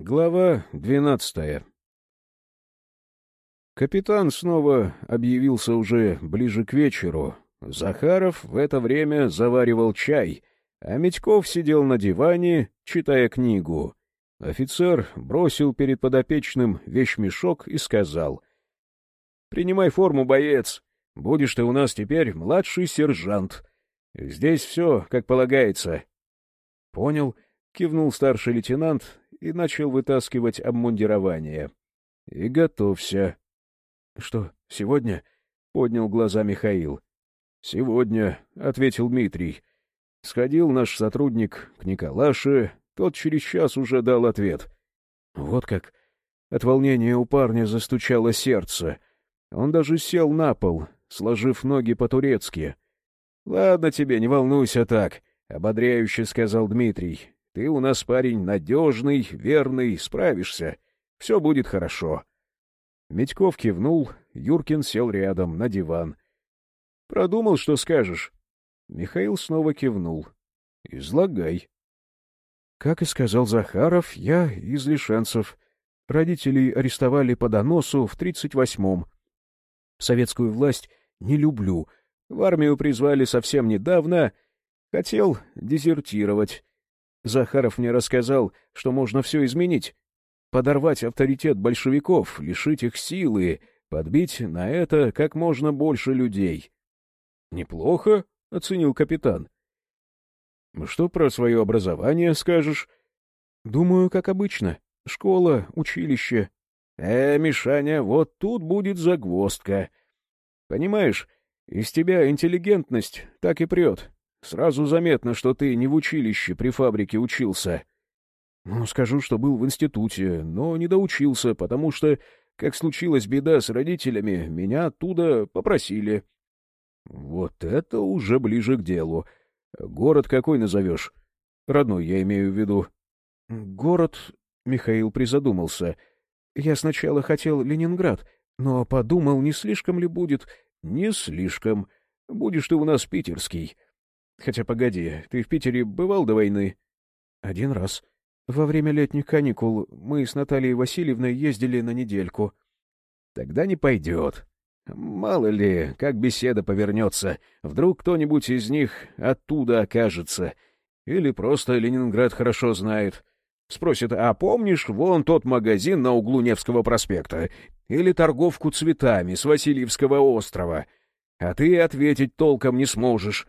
Глава двенадцатая Капитан снова объявился уже ближе к вечеру. Захаров в это время заваривал чай, а Медьков сидел на диване, читая книгу. Офицер бросил перед подопечным вещмешок и сказал. — Принимай форму, боец. Будешь ты у нас теперь младший сержант. Здесь все, как полагается. — Понял, — кивнул старший лейтенант и начал вытаскивать обмундирование. — И готовься. — Что, сегодня? — поднял глаза Михаил. — Сегодня, — ответил Дмитрий. Сходил наш сотрудник к Николаше, тот через час уже дал ответ. Вот как. От волнения у парня застучало сердце. Он даже сел на пол, сложив ноги по-турецки. — Ладно тебе, не волнуйся так, — ободряюще сказал Дмитрий. — Ты у нас парень надежный, верный, справишься. Все будет хорошо. Медьков кивнул, Юркин сел рядом, на диван. — Продумал, что скажешь? Михаил снова кивнул. — Излагай. Как и сказал Захаров, я из Лишенцев. Родителей арестовали по доносу в 38-м. Советскую власть не люблю. В армию призвали совсем недавно. Хотел дезертировать. Захаров мне рассказал, что можно все изменить. Подорвать авторитет большевиков, лишить их силы, подбить на это как можно больше людей. — Неплохо, — оценил капитан. Что про свое образование скажешь? Думаю, как обычно. Школа, училище. Э, Мишаня, вот тут будет загвоздка. Понимаешь, из тебя интеллигентность так и прет. Сразу заметно, что ты не в училище при фабрике учился. Ну, скажу, что был в институте, но не доучился, потому что, как случилась беда с родителями, меня оттуда попросили. Вот это уже ближе к делу. Город какой назовешь? Родной, я имею в виду. Город... Михаил призадумался. Я сначала хотел Ленинград, но подумал, не слишком ли будет... Не слишком. Будешь ты у нас питерский. Хотя, погоди, ты в Питере бывал до войны? Один раз. Во время летних каникул мы с Натальей Васильевной ездили на недельку. Тогда не пойдет. Мало ли, как беседа повернется, вдруг кто-нибудь из них оттуда окажется. Или просто Ленинград хорошо знает. Спросит, а помнишь вон тот магазин на углу Невского проспекта? Или торговку цветами с Васильевского острова? А ты ответить толком не сможешь.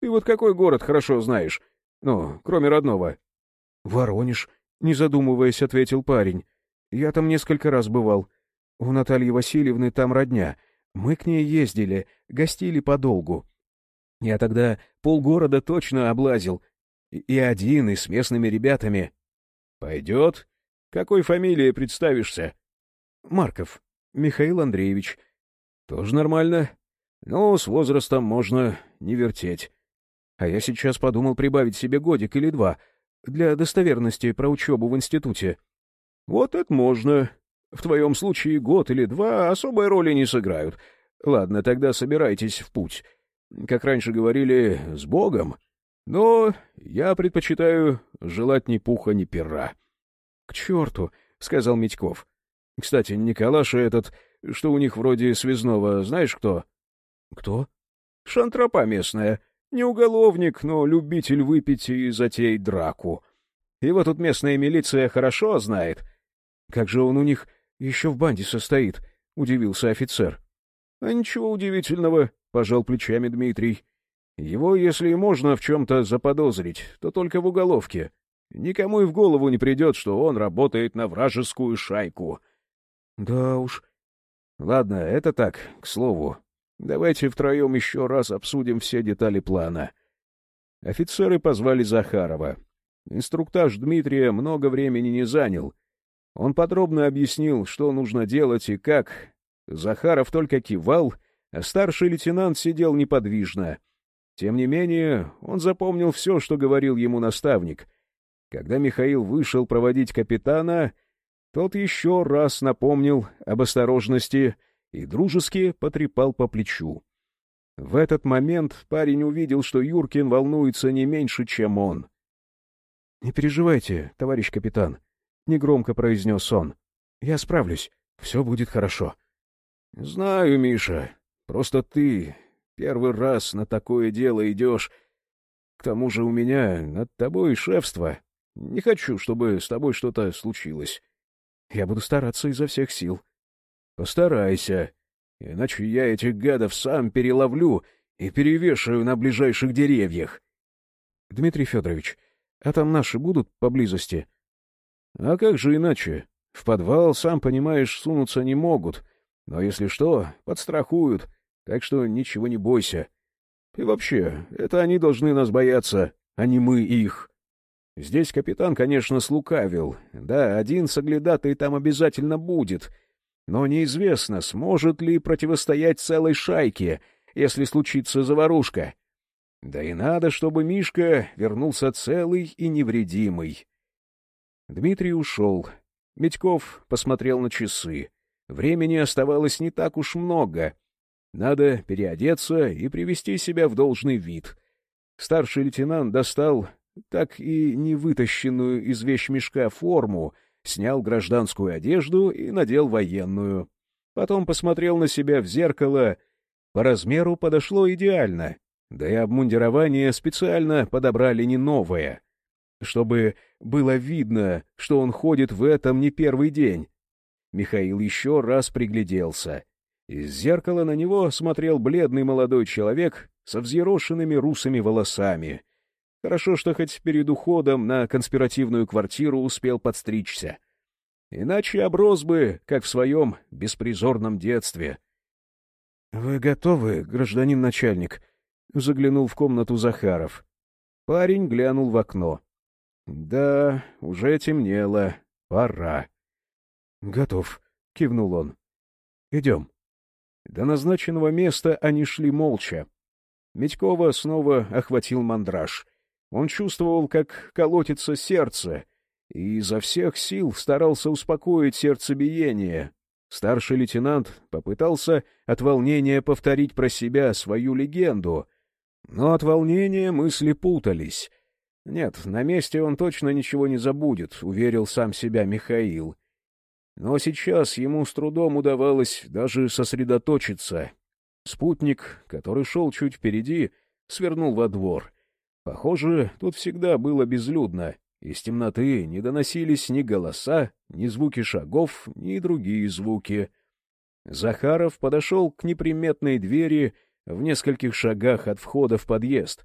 Ты вот какой город хорошо знаешь? Ну, кроме родного. — Воронеж, — не задумываясь, ответил парень. — Я там несколько раз бывал. — у Натальи Васильевны там родня. Мы к ней ездили, гостили подолгу. Я тогда полгорода точно облазил. И один, и с местными ребятами. — Пойдет? Какой фамилией представишься? — Марков. Михаил Андреевич. — Тоже нормально. Ну, с возрастом можно не вертеть. А я сейчас подумал прибавить себе годик или два для достоверности про учебу в институте. — Вот это можно, в твоем случае год или два особой роли не сыграют. Ладно, тогда собирайтесь в путь. Как раньше говорили, с Богом. Но я предпочитаю желать ни пуха, ни пера. — К черту, — сказал Митьков. — Кстати, Николаша этот, что у них вроде связного, знаешь кто? — Кто? — Шантропа местная. Не уголовник, но любитель выпить и затеять драку. Его тут местная милиция хорошо знает. Как же он у них еще в банде состоит, — удивился офицер. — А ничего удивительного, — пожал плечами Дмитрий. — Его, если и можно в чем-то заподозрить, то только в уголовке. Никому и в голову не придет, что он работает на вражескую шайку. — Да уж. — Ладно, это так, к слову. Давайте втроем еще раз обсудим все детали плана. Офицеры позвали Захарова. Инструктаж Дмитрия много времени не занял — он подробно объяснил, что нужно делать и как. Захаров только кивал, а старший лейтенант сидел неподвижно. Тем не менее, он запомнил все, что говорил ему наставник. Когда Михаил вышел проводить капитана, тот еще раз напомнил об осторожности и дружески потрепал по плечу. В этот момент парень увидел, что Юркин волнуется не меньше, чем он. — Не переживайте, товарищ капитан, негромко произнес он. «Я справлюсь. Все будет хорошо». «Знаю, Миша. Просто ты первый раз на такое дело идешь. К тому же у меня над тобой шефство. Не хочу, чтобы с тобой что-то случилось. Я буду стараться изо всех сил. Постарайся, иначе я этих гадов сам переловлю и перевешаю на ближайших деревьях. Дмитрий Федорович, а там наши будут поблизости? А как же иначе? В подвал, сам понимаешь, сунуться не могут. Но если что, подстрахуют, так что ничего не бойся. И вообще, это они должны нас бояться, а не мы их. Здесь капитан, конечно, слукавил. Да, один соглядатый там обязательно будет. Но неизвестно, сможет ли противостоять целой шайке, если случится заварушка. Да и надо, чтобы Мишка вернулся целый и невредимый. Дмитрий ушел. Медьков посмотрел на часы. Времени оставалось не так уж много. Надо переодеться и привести себя в должный вид. Старший лейтенант достал так и не вытащенную из вещмешка форму, снял гражданскую одежду и надел военную. Потом посмотрел на себя в зеркало. По размеру подошло идеально. Да и обмундирование специально подобрали не новое. Чтобы было видно, что он ходит в этом не первый день. Михаил еще раз пригляделся. Из зеркала на него смотрел бледный молодой человек со взъерошенными русыми волосами. Хорошо, что хоть перед уходом на конспиративную квартиру успел подстричься. Иначе оброс бы, как в своем беспризорном детстве. — Вы готовы, гражданин начальник? — заглянул в комнату Захаров. Парень глянул в окно. — Да, уже темнело. Пора. — Готов, — кивнул он. — Идем. До назначенного места они шли молча. Медькова снова охватил мандраж. Он чувствовал, как колотится сердце, и изо всех сил старался успокоить сердцебиение. Старший лейтенант попытался от волнения повторить про себя свою легенду, но от волнения мысли путались. Нет, на месте он точно ничего не забудет, уверил сам себя Михаил. Но сейчас ему с трудом удавалось даже сосредоточиться. Спутник, который шел чуть впереди, свернул во двор — Похоже, тут всегда было безлюдно. Из темноты не доносились ни голоса, ни звуки шагов, ни другие звуки. Захаров подошел к неприметной двери в нескольких шагах от входа в подъезд.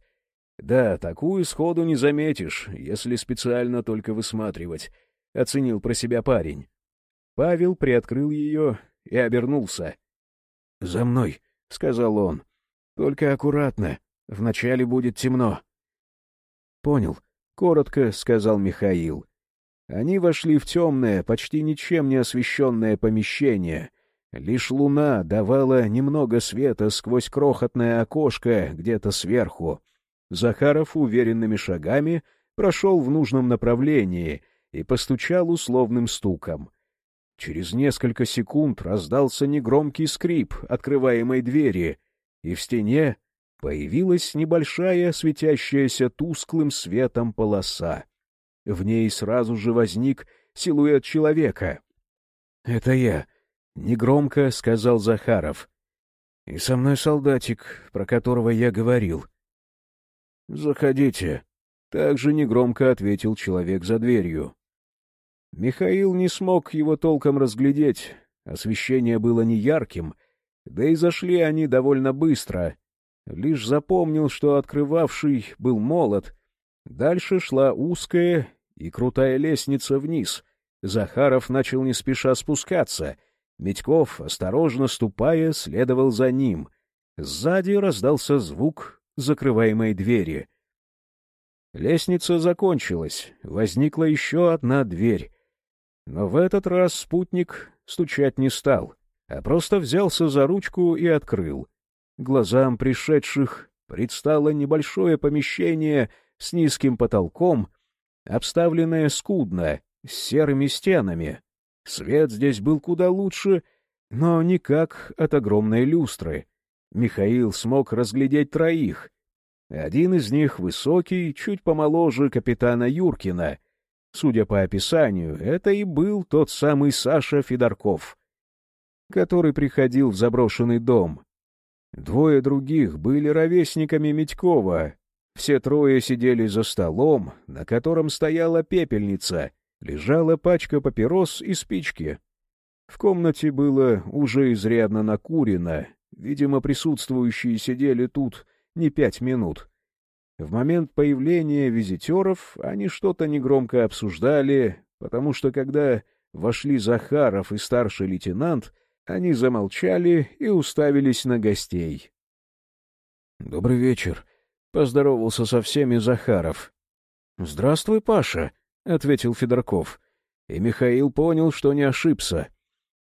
Да, такую сходу не заметишь, если специально только высматривать, — оценил про себя парень. Павел приоткрыл ее и обернулся. — За мной, — сказал он. — Только аккуратно, вначале будет темно. «Понял», — коротко сказал Михаил. Они вошли в темное, почти ничем не освещенное помещение. Лишь луна давала немного света сквозь крохотное окошко где-то сверху. Захаров уверенными шагами прошел в нужном направлении и постучал условным стуком. Через несколько секунд раздался негромкий скрип открываемой двери, и в стене появилась небольшая, светящаяся тусклым светом полоса. В ней сразу же возник силуэт человека. — Это я, — негромко сказал Захаров. — И со мной солдатик, про которого я говорил. — Заходите, — также негромко ответил человек за дверью. Михаил не смог его толком разглядеть, освещение было неярким, да и зашли они довольно быстро — Лишь запомнил, что открывавший был молот. Дальше шла узкая и крутая лестница вниз. Захаров начал не спеша спускаться. Медьков, осторожно ступая, следовал за ним. Сзади раздался звук закрываемой двери. Лестница закончилась, возникла еще одна дверь. Но в этот раз спутник стучать не стал, а просто взялся за ручку и открыл — Глазам пришедших предстало небольшое помещение с низким потолком, обставленное скудно, с серыми стенами. Свет здесь был куда лучше, но никак от огромной люстры. Михаил смог разглядеть троих. Один из них высокий, чуть помоложе капитана Юркина. Судя по описанию, это и был тот самый Саша Федорков, который приходил в заброшенный дом. Двое других были ровесниками Митькова. Все трое сидели за столом, на котором стояла пепельница, лежала пачка папирос и спички. В комнате было уже изрядно накурено, видимо, присутствующие сидели тут не пять минут. В момент появления визитеров они что-то негромко обсуждали, потому что когда вошли Захаров и старший лейтенант, они замолчали и уставились на гостей. — Добрый вечер, — поздоровался со всеми Захаров. — Здравствуй, Паша, — ответил Федорков. И Михаил понял, что не ошибся.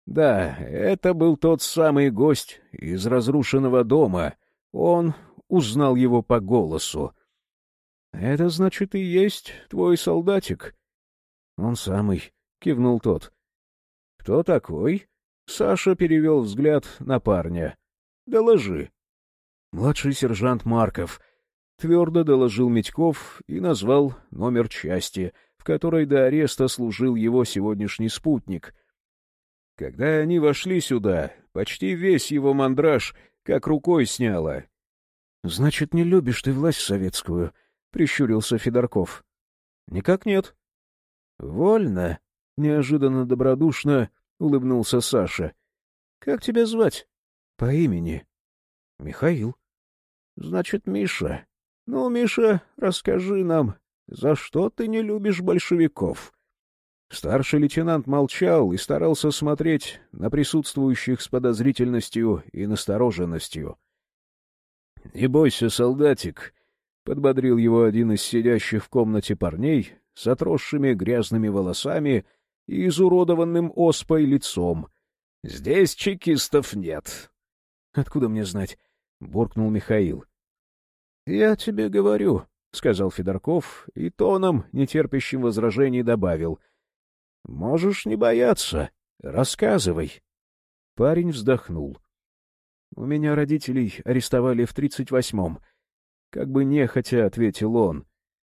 Да, это был тот самый гость из разрушенного дома. Он узнал его по голосу. — Это, значит, и есть твой солдатик? — Он самый, — кивнул тот. — Кто такой? Саша перевел взгляд на парня. — Доложи. — Младший сержант Марков. Твердо доложил Медьков и назвал номер части, в которой до ареста служил его сегодняшний спутник. Когда они вошли сюда, почти весь его мандраж как рукой сняло. — Значит, не любишь ты власть советскую? —— прищурился Федорков. — Никак нет. — Вольно, — неожиданно добродушно улыбнулся Саша. — Как тебя звать? — По имени. — Михаил. — Значит, Миша. Ну, Миша, расскажи нам, за что ты не любишь большевиков? Старший лейтенант молчал и старался смотреть на присутствующих с подозрительностью и настороженностью. — Не бойся, солдатик, Подбодрил его один из сидящих в комнате парней с отросшими грязными волосами и изуродованным оспой лицом. — Здесь чекистов нет. — Откуда мне знать? — буркнул Михаил. — Я тебе говорю, — сказал Федорков и тоном, нетерпящим возражений, добавил. — Можешь не бояться. Рассказывай. Парень вздохнул. — У меня родителей арестовали в тридцать восьмом. Как бы нехотя ответил он.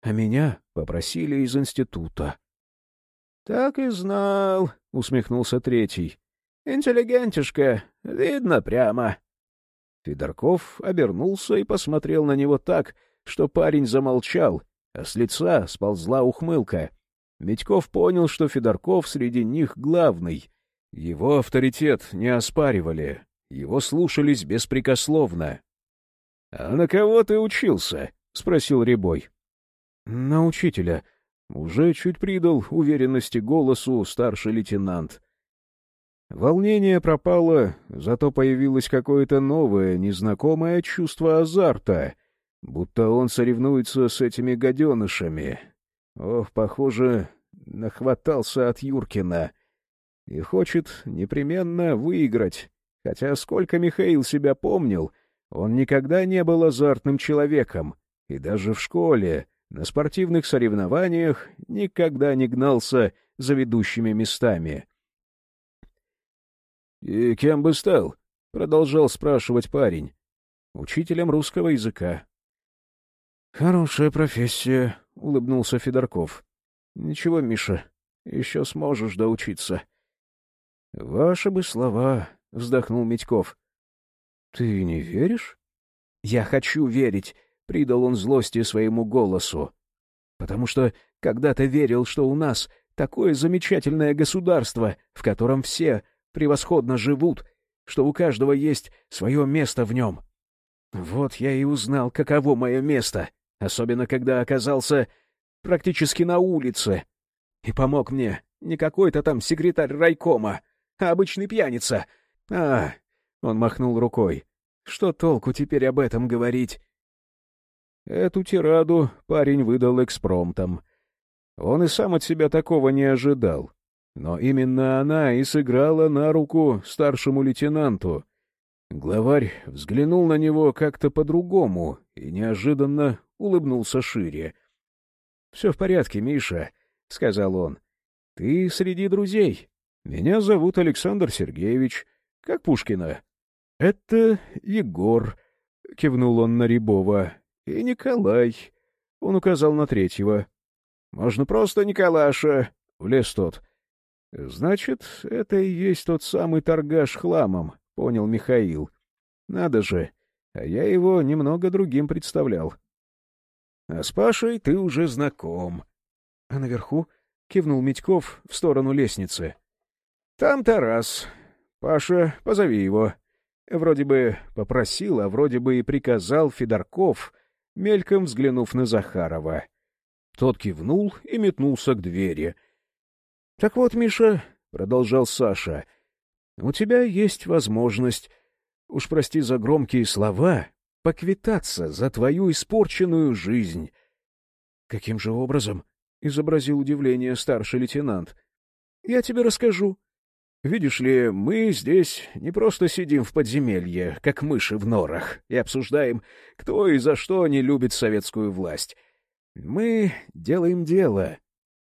А меня попросили из института. — Так и знал, — усмехнулся третий. — Интеллигентишка, видно прямо. Федорков обернулся и посмотрел на него так, что парень замолчал, а с лица сползла ухмылка. Медьков понял, что Федорков среди них главный. Его авторитет не оспаривали, его слушались беспрекословно. — А на кого ты учился? — спросил Рябой. — На учителя. Уже чуть придал уверенности голосу старший лейтенант. Волнение пропало, зато появилось какое-то новое, незнакомое чувство азарта, будто он соревнуется с этими гаденышами. Ох, похоже, нахватался от Юркина и хочет непременно выиграть, хотя сколько Михаил себя помнил — он никогда не был азартным человеком, и даже в школе, на спортивных соревнованиях, никогда не гнался за ведущими местами. «И кем бы стал?» — продолжал спрашивать парень. «Учителем русского языка». «Хорошая профессия», — улыбнулся Федорков. «Ничего, Миша, еще сможешь доучиться». «Ваши бы слова», — вздохнул Митьков. «Ты не веришь?» «Я хочу верить», — придал он злости своему голосу. «Потому что когда-то верил, что у нас такое замечательное государство, в котором все превосходно живут, что у каждого есть свое место в нем. Вот я и узнал, каково мое место, особенно когда оказался практически на улице. И помог мне не какой-то там секретарь райкома, а обычный пьяница. А, он махнул рукой. «Что толку теперь об этом говорить?» Эту тираду парень выдал экспромтом. Он и сам от себя такого не ожидал. Но именно она и сыграла на руку старшему лейтенанту. Главарь взглянул на него как-то по-другому и неожиданно улыбнулся шире. — Все в порядке, Миша, — сказал он. — Ты среди друзей. Меня зовут Александр Сергеевич. Как Пушкина? — Это Егор, — кивнул он на Рябова, — и Николай. Он указал на третьего. Можно просто Николаша, — влез тот. — Значит, это и есть тот самый торгаш хламом, — понял Михаил. — Надо же, а я его немного другим представлял. — А с Пашей ты уже знаком. — А наверху? — кивнул Митьков в сторону лестницы. — Там Тарас. Паша, позови его. Вроде бы попросил, а вроде бы и приказал Федорков, мельком взглянув на Захарова. Тот кивнул и метнулся к двери. — Так вот, Миша, — продолжал Саша, — у тебя есть возможность, уж прости за громкие слова, поквитаться за твою испорченную жизнь. — Каким же образом? — изобразил удивление старший лейтенант. — Я тебе расскажу. Видишь ли, мы здесь не просто сидим в подземелье, как мыши в норах, и обсуждаем, кто и за что не любит советскую власть. Мы делаем дело.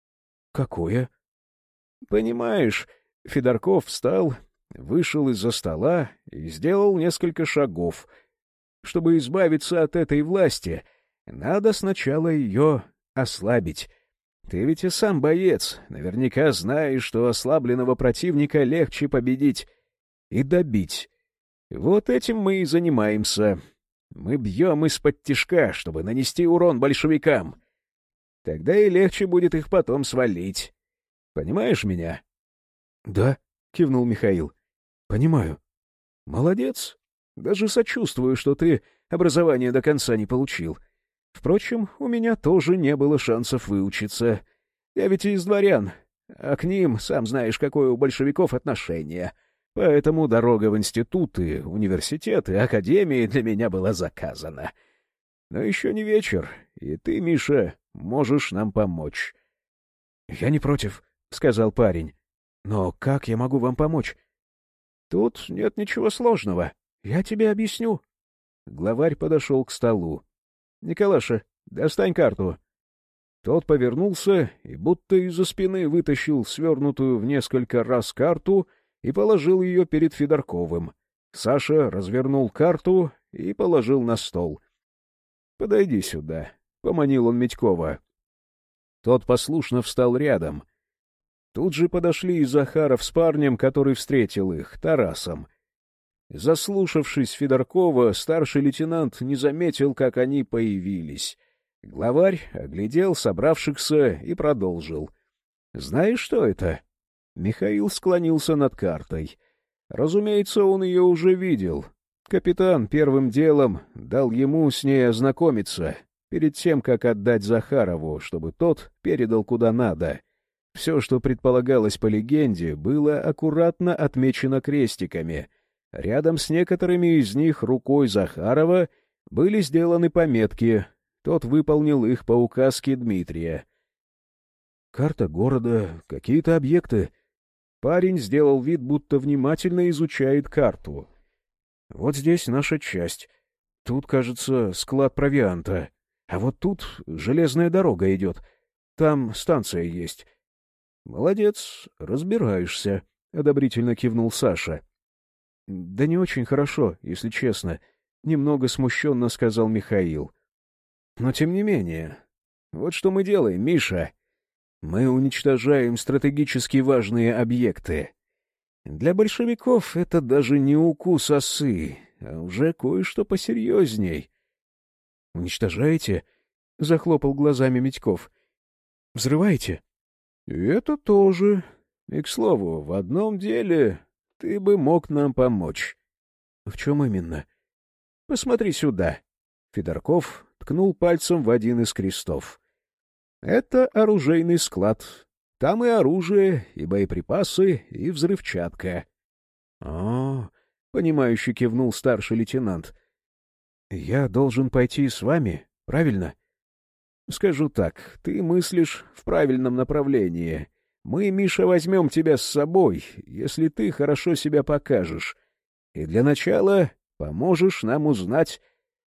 — Какое? — Понимаешь, Федорков встал, вышел из-за стола и сделал несколько шагов. Чтобы избавиться от этой власти, надо сначала ее ослабить. Ты ведь и сам боец, наверняка знаешь, что ослабленного противника легче победить и добить. Вот этим мы и занимаемся. Мы бьем из-под тишка, чтобы нанести урон большевикам. Тогда и легче будет их потом свалить. Понимаешь меня? — Да, — кивнул Михаил. — Понимаю. — Молодец. Даже сочувствую, что ты образование до конца не получил. — Впрочем, у меня тоже не было шансов выучиться. Я ведь из дворян, а к ним, сам знаешь, какое у большевиков отношение. Поэтому дорога в институты, университеты, академии для меня была заказана. Но еще не вечер, и ты, Миша, можешь нам помочь. — Я не против, — сказал парень. — Но как я могу вам помочь? — Тут нет ничего сложного. Я тебе объясню. Главарь подошел к столу. — Николаша, достань карту. Тот повернулся и будто из-за спины вытащил свернутую в несколько раз карту и положил ее перед Федорковым. Саша развернул карту и положил на стол. — Подойди сюда, — поманил он Медькова. Тот послушно встал рядом. Тут же подошли и Захаров с парнем, который встретил их, Тарасом — Заслушавшись Федоркова, старший лейтенант не заметил, как они появились. Главарь оглядел собравшихся и продолжил. — Знаешь, что это? Михаил склонился над картой. Разумеется, он ее уже видел. Капитан первым делом дал ему с ней ознакомиться, перед тем, как отдать Захарову, чтобы тот передал куда надо. Все, что предполагалось по легенде, было аккуратно отмечено крестиками — Рядом с некоторыми из них рукой Захарова были сделаны пометки. Тот выполнил их по указке Дмитрия. Карта города, какие-то объекты. Парень сделал вид, будто внимательно изучает карту. Вот здесь наша часть. Тут, кажется, склад провианта. А вот тут железная дорога идет. Там станция есть. — Молодец, разбираешься, — одобрительно кивнул Саша. — Да не очень хорошо, если честно, — немного смущенно сказал Михаил. — Но тем не менее. Вот что мы делаем, Миша. Мы уничтожаем стратегически важные объекты. Для большевиков это даже не укус осы, а уже кое-что посерьезней. — Уничтожаете? — захлопал глазами Митьков. — Взрываете? — Это тоже. И, к слову, в одном деле ты бы мог нам помочь. — В чем именно? — Посмотри сюда. Федорков ткнул пальцем в один из крестов. — Это оружейный склад. Там и оружие, и боеприпасы, и взрывчатка. — А, — понимающе кивнул старший лейтенант. — Я должен пойти с вами, правильно? — Скажу так, ты мыслишь в правильном направлении. Мы, Миша, возьмем тебя с собой, если ты хорошо себя покажешь. И для начала поможешь нам узнать,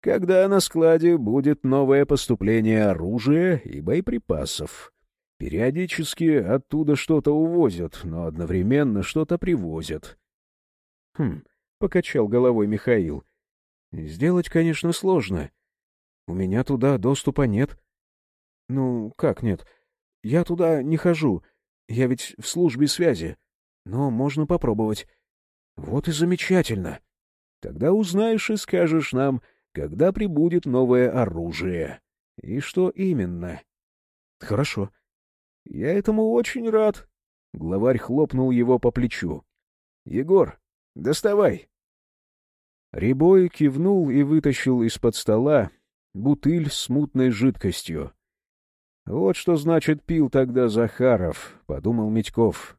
когда на складе будет новое поступление оружия и боеприпасов. Периодически оттуда что-то увозят, но одновременно что-то привозят. — Хм, — покачал головой Михаил. — Сделать, конечно, сложно. У меня туда доступа нет. — Ну, как нет? — Я туда не хожу. Я ведь в службе связи. Но можно попробовать. Вот и замечательно. Тогда узнаешь и скажешь нам, когда прибудет новое оружие. И что именно. Хорошо. Я этому очень рад. Главарь хлопнул его по плечу. Егор, доставай. Рябой кивнул и вытащил из-под стола бутыль с мутной жидкостью. «Вот что значит пил тогда Захаров», — подумал Митьков.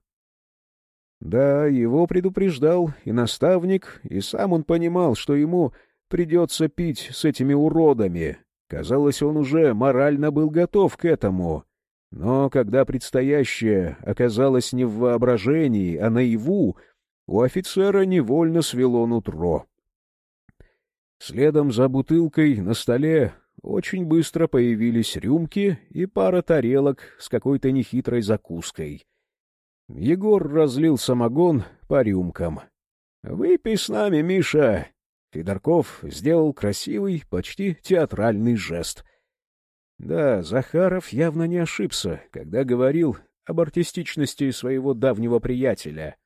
Да, его предупреждал и наставник, и сам он понимал, что ему придется пить с этими уродами. Казалось, он уже морально был готов к этому. Но когда предстоящее оказалось не в воображении, а наяву, у офицера невольно свело нутро. Следом за бутылкой на столе очень быстро появились рюмки и пара тарелок с какой-то нехитрой закуской. Егор разлил самогон по рюмкам. — Выпей с нами, Миша! Федорков сделал красивый, почти театральный жест. Да, Захаров явно не ошибся, когда говорил об артистичности своего давнего приятеля.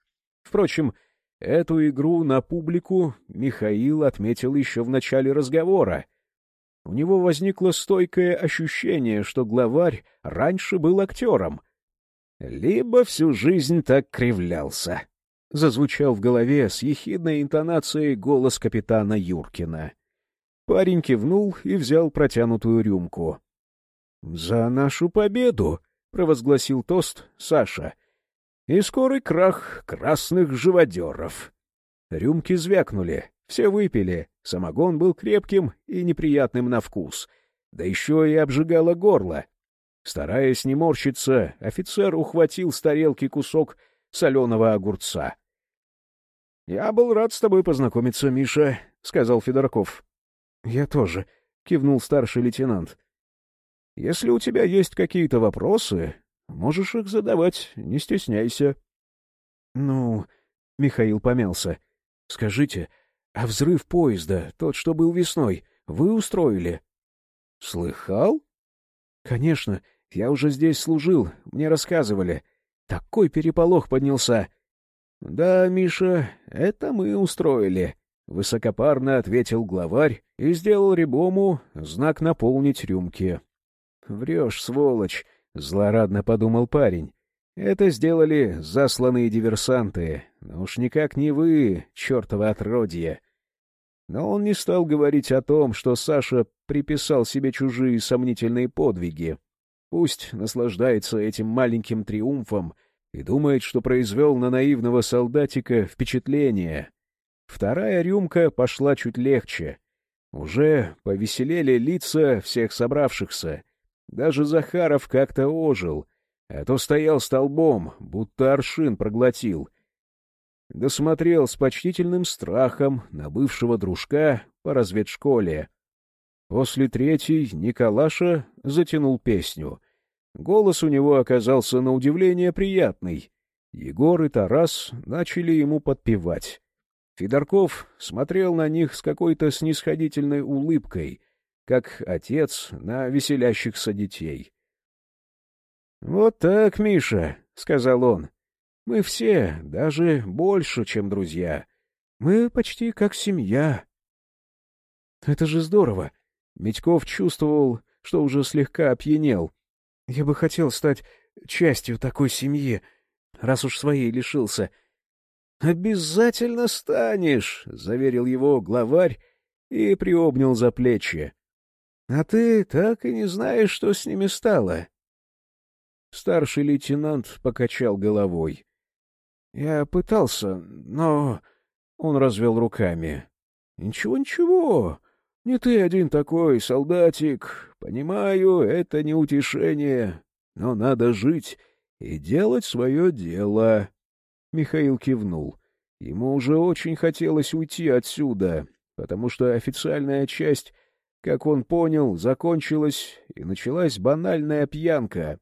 Впрочем, эту игру на публику Михаил отметил еще в начале разговора. У него возникло стойкое ощущение, что главарь раньше был актером — либо всю жизнь так кривлялся. Зазвучал в голове с ехидной интонацией голос капитана Юркина. Парень кивнул и взял протянутую рюмку. — За нашу победу! — провозгласил тост Саша. — И скорый крах красных живодеров. Рюмки звякнули, все выпили, самогон был крепким и неприятным на вкус, да еще и обжигало горло. Стараясь не морщиться, офицер ухватил с тарелки кусок соленого огурца. — Я был рад с тобой познакомиться, Миша, — сказал Федорков. — Я тоже, — кивнул старший лейтенант. — Если у тебя есть какие-то вопросы, можешь их задавать, не стесняйся. — Ну, — Михаил помялся, — скажите, а взрыв поезда, тот, что был весной, вы устроили? — Слыхал? — Конечно, — я уже здесь служил, мне рассказывали. Такой переполох поднялся. — Да, Миша, это мы устроили, — высокопарно ответил главарь и сделал Рябому знак наполнить рюмки. — Врешь, сволочь, — злорадно подумал парень. — Это сделали засланные диверсанты, но уж никак не вы, чертово отродье. Но он не стал говорить о том, что Саша приписал себе чужие сомнительные подвиги. Пусть наслаждается этим маленьким триумфом и думает, что произвел на наивного солдатика впечатление. Вторая рюмка пошла чуть легче. Уже повеселели лица всех собравшихся. Даже Захаров как-то ожил, а то стоял столбом, будто аршин проглотил. Досмотрел с почтительным страхом на бывшего дружка по разведшколе — После третьей Николаша затянул песню. Голос у него оказался на удивление приятный. Егор и Тарас начали ему подпевать. Федорков смотрел на них с какой-то снисходительной улыбкой, как отец на веселящихся детей. — Вот так, Миша, — сказал он. — Мы все, даже больше, чем друзья. Мы почти как семья. — Это же здорово! Митьков чувствовал, что уже слегка опьянел. «Я бы хотел стать частью такой семьи, раз уж своей лишился». «Обязательно станешь», — заверил его главарь и приобнял за плечи. «А ты так и не знаешь, что с ними стало». Старший лейтенант покачал головой. «Я пытался, но...» Он развел руками. «Ничего, ничего. Не ты один такой, солдатик. Понимаю, это не утешение, но надо жить и делать свое дело. Михаил кивнул. Ему уже очень хотелось уйти отсюда, потому что официальная часть, как он понял, закончилась, и началась банальная пьянка.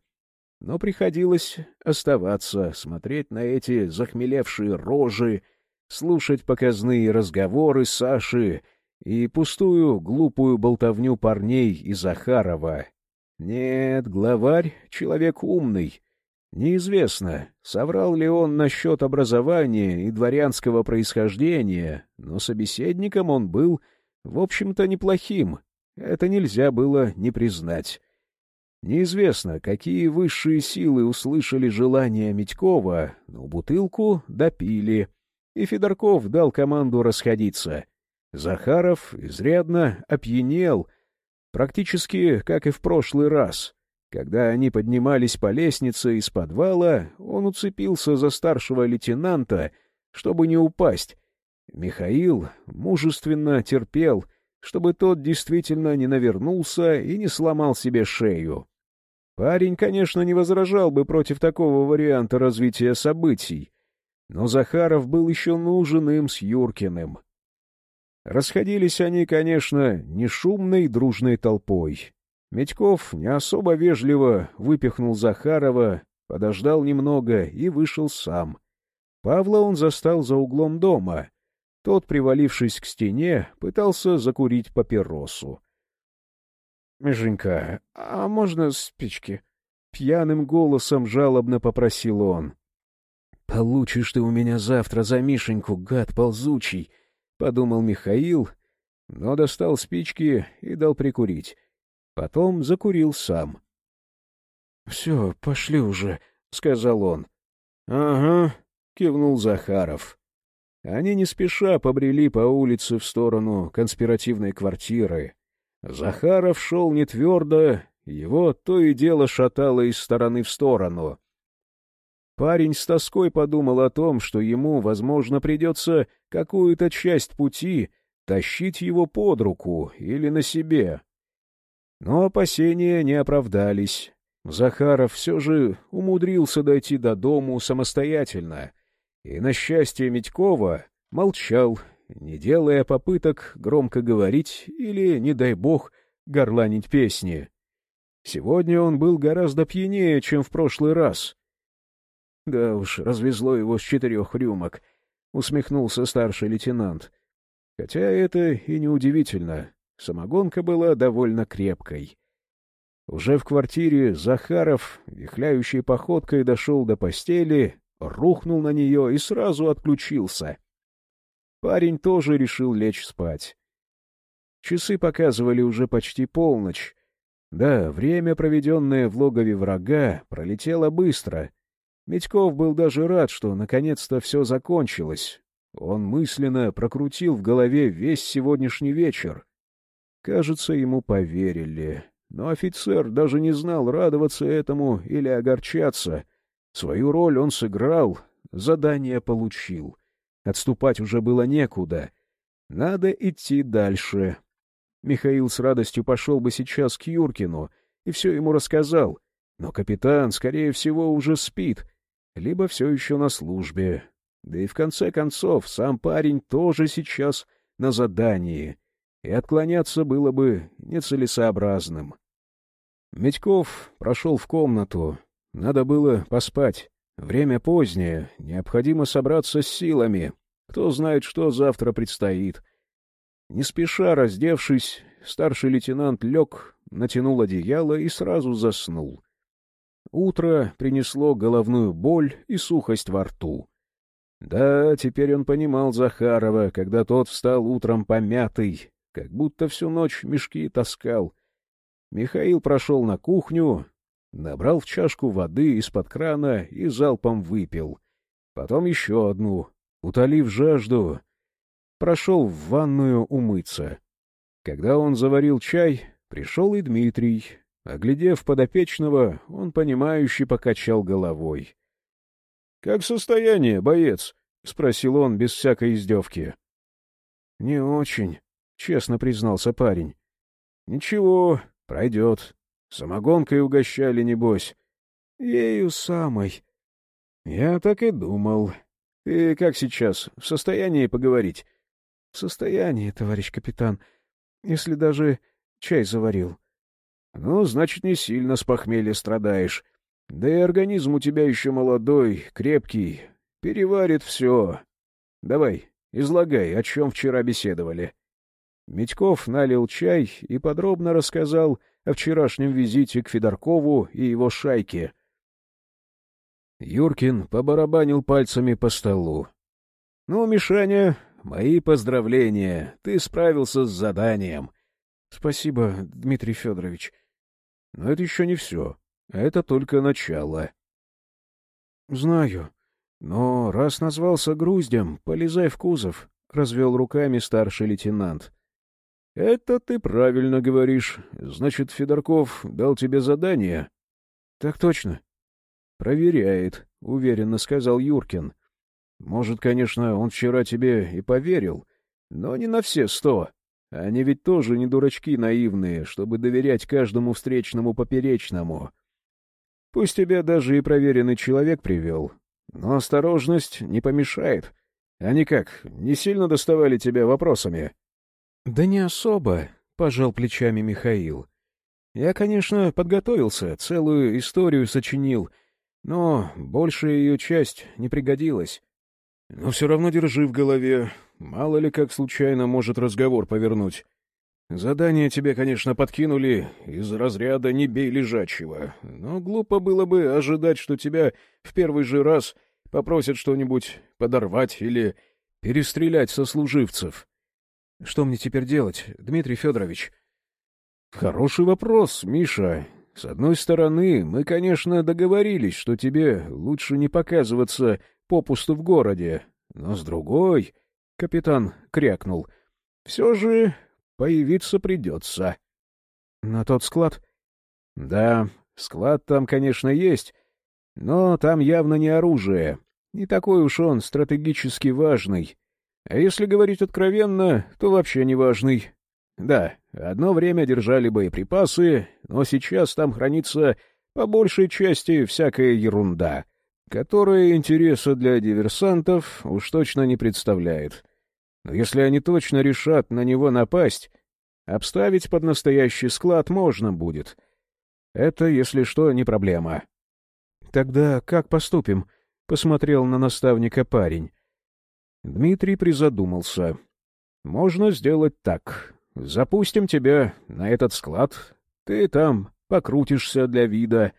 Но приходилось оставаться, смотреть на эти захмелевшие рожи, слушать показные разговоры Саши — и пустую, глупую болтовню парней и Захарова. Нет, главарь — человек умный. Неизвестно, соврал ли он насчет образования и дворянского происхождения, но собеседником он был, в общем-то, неплохим. Это нельзя было не признать. Неизвестно, какие высшие силы услышали желание Митькова, но бутылку допили, и Федорков дал команду расходиться. Захаров изрядно опьянел, практически как и в прошлый раз. Когда они поднимались по лестнице из подвала, он уцепился за старшего лейтенанта, чтобы не упасть. Михаил мужественно терпел, чтобы тот действительно не навернулся и не сломал себе шею. Парень, конечно, не возражал бы против такого варианта развития событий, но Захаров был еще нужен им с Юркиным. Расходились они, конечно, не шумной дружной толпой. Медьков не особо вежливо выпихнул Захарова, подождал немного и вышел сам. Павла он застал за углом дома. Тот, привалившись к стене, пытался закурить папиросу. — Мишенька, а можно спички? — пьяным голосом жалобно попросил он. — Получишь ты у меня завтра за Мишеньку, гад ползучий, — подумал Михаил, но достал спички и дал прикурить. Потом закурил сам. — Все, пошли уже, — сказал он. — Ага, — кивнул Захаров. Они не спеша побрели по улице в сторону конспиративной квартиры. Захаров шел не твердо, его то и дело шатало из стороны в сторону. Парень с тоской подумал о том, что ему, возможно, придется какую-то часть пути тащить его под руку или на себе. Но опасения не оправдались. Захаров все же умудрился дойти до дому самостоятельно, и, на счастье Митькова, молчал, не делая попыток громко говорить или, не дай бог, горланить песни. Сегодня он был гораздо пьянее, чем в прошлый раз. Да уж, развезло его с четырех рюмок, — усмехнулся старший лейтенант. Хотя это и неудивительно. Самогонка была довольно крепкой. Уже в квартире Захаров, вихляющей походкой, дошел до постели, рухнул на нее и сразу отключился. Парень тоже решил лечь спать. Часы показывали уже почти полночь. Да, время, проведенное в логове врага, пролетело быстро. Медьков был даже рад, что наконец-то все закончилось. Он мысленно прокрутил в голове весь сегодняшний вечер. Кажется, ему поверили. Но офицер даже не знал, радоваться этому или огорчаться. Свою роль он сыграл, задание получил. Отступать уже было некуда. Надо идти дальше. Михаил с радостью пошел бы сейчас к Юркину и все ему рассказал. Но капитан, скорее всего, уже спит, либо все еще на службе. Да и в конце концов, сам парень тоже сейчас на задании — и отклоняться было бы нецелесообразным. Медьков прошел в комнату. Надо было поспать. Время позднее, необходимо собраться с силами. Кто знает, что завтра предстоит. Не спеша раздевшись, старший лейтенант лег, натянул одеяло и сразу заснул. Утро принесло головную боль и сухость во рту. Да, теперь он понимал Захарова, когда тот встал утром помятый, как будто всю ночь мешки таскал. Михаил прошел на кухню, набрал в чашку воды из-под крана и залпом выпил. Потом еще одну, утолив жажду, прошел в ванную умыться. Когда он заварил чай, пришел и Дмитрий. Оглядев подопечного, он понимающе покачал головой. — Как состояние, боец? — спросил он без всякой издевки. — Не очень, — честно признался парень. — Ничего, пройдет. Самогонкой угощали, небось. — Ею самой. — Я так и думал. Ты как сейчас, в состоянии поговорить? — В состоянии, товарищ капитан, если даже чай заварил. — Ну, значит, не сильно с похмелья страдаешь. Да и организм у тебя еще молодой, крепкий, переварит все. Давай, излагай, о чем вчера беседовали. — Медьков налил чай и подробно рассказал о вчерашнем визите к Федоркову и его шайке. Юркин побарабанил пальцами по столу. — Ну, Мишаня, мои поздравления. Ты справился с заданием. — Спасибо, Дмитрий Федорович. Но это еще не все. Это только начало. — Знаю. Но раз назвался груздем, полезай в кузов, — развел руками старший лейтенант. — Это ты правильно говоришь. Значит, Федорков дал тебе задание? — Так точно. — Проверяет, — уверенно сказал Юркин. — Может, конечно, он вчера тебе и поверил, но не на все сто. Они ведь тоже не дурачки наивные, чтобы доверять каждому встречному поперечному. Пусть тебя даже и проверенный человек привел, но осторожность не помешает. Они как, не сильно доставали тебя вопросами? — Да не особо, — пожал плечами Михаил. — Я, конечно, подготовился, целую историю сочинил, но большая ее часть не пригодилась. Но все равно держи в голове, мало ли как случайно может разговор повернуть. Задание тебе, конечно, подкинули из разряда «не бей лежачего», но глупо было бы ожидать, что тебя в первый же раз попросят что-нибудь подорвать или перестрелять сослуживцев. Что мне теперь делать, Дмитрий Федорович? Хороший вопрос, Миша. С одной стороны, мы, конечно, договорились, что тебе лучше не показываться попусту в городе, но с другой... Капитан крякнул. Все же Появиться придется. На тот склад? Да, склад там, конечно, есть, но там явно не оружие. Не такой уж он стратегически важный. А если говорить откровенно, то вообще не важный. Да, одно время держали боеприпасы, но сейчас там хранится по большей части всякая ерунда, которая интереса для диверсантов уж точно не представляет. Но если они точно решат на него напасть, обставить под настоящий склад можно будет. Это, если что, не проблема. — Тогда как поступим? — посмотрел на наставника парень. Дмитрий призадумался. — Можно сделать так. Запустим тебя на этот склад. Ты там покрутишься для вида.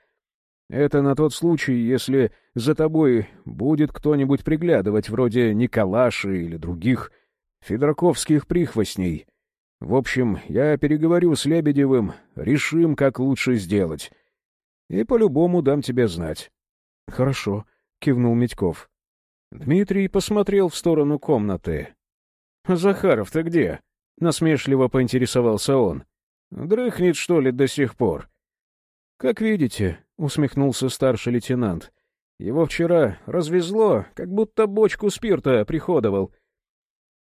Это на тот случай, если за тобой будет кто-нибудь приглядывать, вроде Николаши или других — Федорковских прихвостней. В общем, я переговорю с Лебедевым, решим, как лучше сделать. И по-любому дам тебе знать. — Хорошо, — кивнул Медьков. Дмитрий посмотрел в сторону комнаты. — Захаров, ты где? — насмешливо поинтересовался он. — Дрыхнет, что ли, до сих пор? — Как видите, — усмехнулся старший лейтенант. — Его вчера развезло, как будто бочку спирта приходовал. —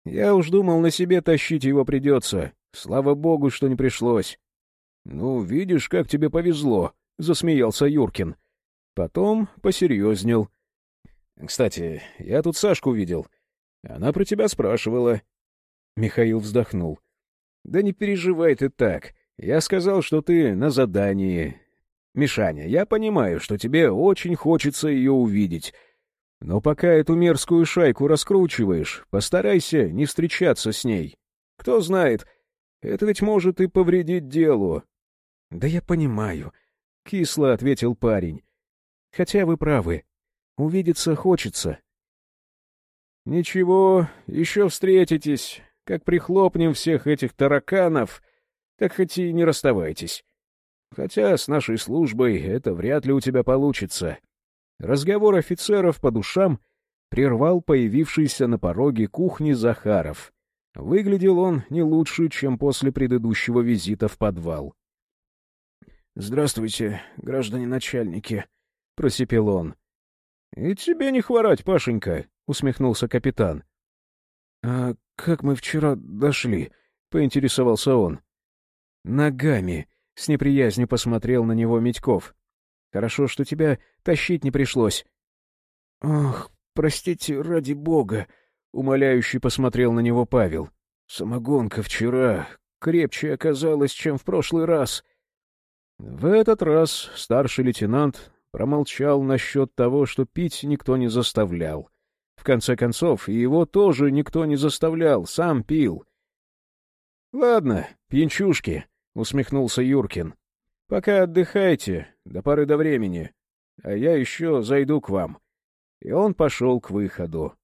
я уж думал, на себе тащить его придется. Слава богу, что не пришлось. — Ну, видишь, как тебе повезло, — засмеялся Юркин. Потом посерьезнел. — Кстати, я тут Сашку видел. Она про тебя спрашивала. Михаил вздохнул. — Да не переживай ты так. Я сказал, что ты на задании. Мишаня, я понимаю, что тебе очень хочется ее увидеть. Но пока эту мерзкую шайку раскручиваешь, постарайся не встречаться с ней. Кто знает, это ведь может и повредить делу. — Да я понимаю, — кисло ответил парень. — Хотя вы правы. Увидеться хочется. — Ничего, еще встретитесь. Как прихлопнем всех этих тараканов, так хоть и не расставайтесь. Хотя с нашей службой это вряд ли у тебя получится. — Разговор офицеров по душам прервал появившийся на пороге кухни Захаров. Выглядел он не лучше, чем после предыдущего визита в подвал. — Здравствуйте, граждане начальники, — просипел он. — И тебе не хворать, Пашенька, — усмехнулся капитан. — А как мы вчера дошли? — поинтересовался он. — Ногами, — с неприязнью посмотрел на него Медьков. Хорошо, что тебя тащить не пришлось. — Ах, простите, ради бога! — умоляюще посмотрел на него Павел. — Самогонка вчера крепче оказалась, чем в прошлый раз. В этот раз старший лейтенант промолчал насчет того, что пить никто не заставлял. В конце концов, его тоже никто не заставлял, сам пил. — Ладно, пьянчушки, — усмехнулся Юркин. Пока отдыхайте, до поры до времени, а я еще зайду к вам». И он пошел к выходу.